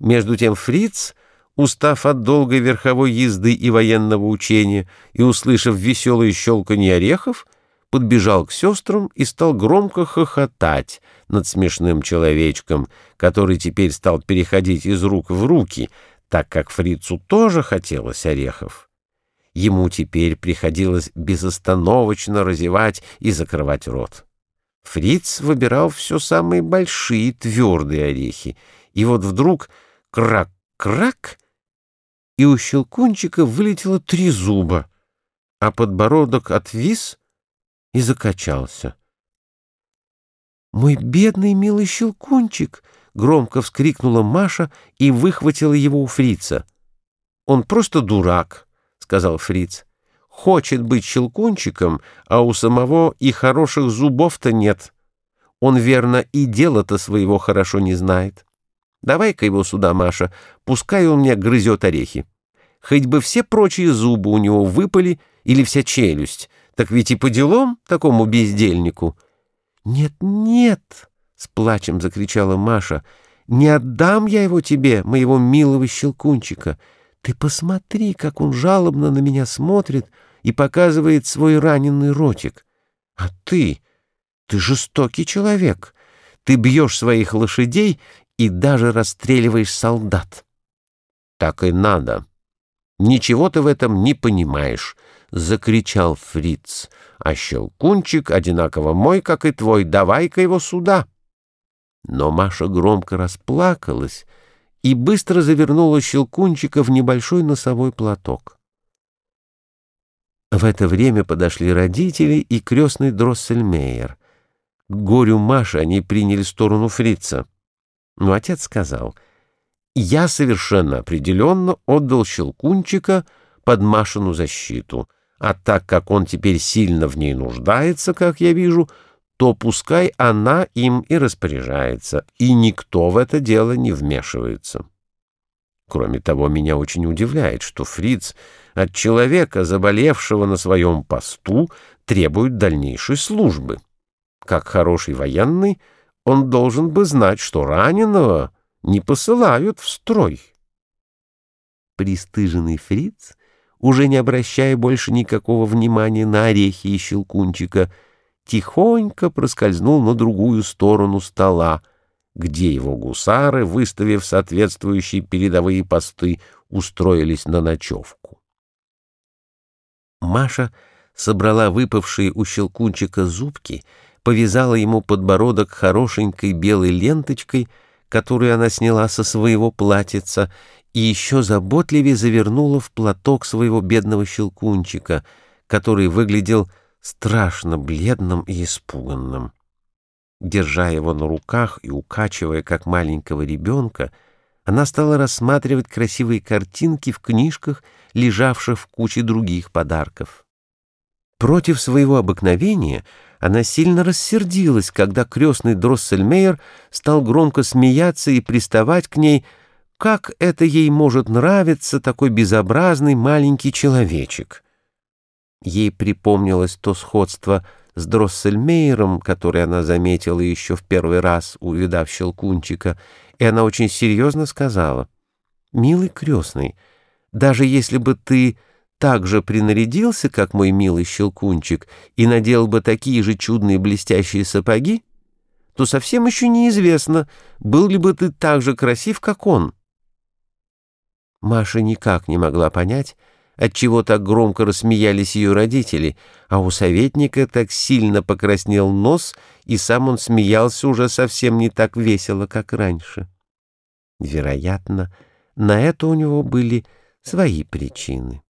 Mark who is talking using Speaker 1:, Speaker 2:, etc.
Speaker 1: Между тем Фриц, устав от долгой верховой езды и военного учения и услышав веселые щелканье орехов, подбежал к сестрам и стал громко хохотать над смешным человечком, который теперь стал переходить из рук в руки, так как фрицу тоже хотелось орехов. Ему теперь приходилось безостановочно разевать и закрывать рот. Фриц выбирал все самые большие твердые орехи, и вот вдруг крак-крак, и у щелкунчика вылетело три зуба, а подбородок отвис и закачался. «Мой бедный милый щелкунчик!» — громко вскрикнула Маша и выхватила его у фрица. «Он просто дурак», — сказал фриц. «Хочет быть щелкунчиком, а у самого и хороших зубов-то нет. Он, верно, и дело-то своего хорошо не знает. Давай-ка его сюда, Маша, пускай он мне грызет орехи. Хоть бы все прочие зубы у него выпали или вся челюсть, так ведь и по делам такому бездельнику». «Нет, нет!» — с плачем закричала Маша. «Не отдам я его тебе, моего милого щелкунчика. Ты посмотри, как он жалобно на меня смотрит и показывает свой раненый ротик. А ты, ты жестокий человек. Ты бьешь своих лошадей и даже расстреливаешь солдат». «Так и надо. Ничего ты в этом не понимаешь». — закричал фриц. «А щелкунчик одинаково мой, как и твой. Давай-ка его сюда!» Но Маша громко расплакалась и быстро завернула щелкунчика в небольшой носовой платок. В это время подошли родители и крестный Дроссельмейер. К горю Маши они приняли сторону фрица. Но отец сказал, «Я совершенно определенно отдал щелкунчика под Машину защиту». А так как он теперь сильно в ней нуждается, как я вижу, то пускай она им и распоряжается, и никто в это дело не вмешивается. Кроме того, меня очень удивляет, что Фриц от человека, заболевшего на своем посту, требует дальнейшей службы. Как хороший военный, он должен бы знать, что раненого не посылают в строй.
Speaker 2: Пристыженный Фриц уже не обращая больше никакого внимания на орехи и щелкунчика, тихонько проскользнул на другую сторону стола, где его гусары, выставив соответствующие передовые посты, устроились на ночевку. Маша собрала выпавшие у щелкунчика зубки, повязала ему подбородок хорошенькой белой ленточкой, которую она сняла со своего платьица, и еще заботливее завернула в платок своего бедного щелкунчика, который выглядел страшно бледным и испуганным. Держа его на руках и укачивая, как маленького ребенка, она стала рассматривать красивые картинки в книжках, лежавших в куче других подарков. Против своего обыкновения она сильно рассердилась, когда крестный Дроссельмейер стал громко смеяться и приставать к ней, как это ей может нравиться, такой безобразный маленький человечек? Ей припомнилось то сходство с Дроссельмейером, которое она заметила еще в первый раз, увидав Щелкунчика, и она очень серьезно сказала, «Милый крестный, даже если бы ты так же принарядился, как мой милый Щелкунчик, и надел бы такие же чудные блестящие сапоги, то совсем еще неизвестно, был ли бы ты так же красив, как он». Маша никак не могла понять, отчего так громко рассмеялись ее родители, а у советника так сильно покраснел нос, и сам он смеялся уже совсем не так весело, как раньше. Вероятно, на это у него были свои причины.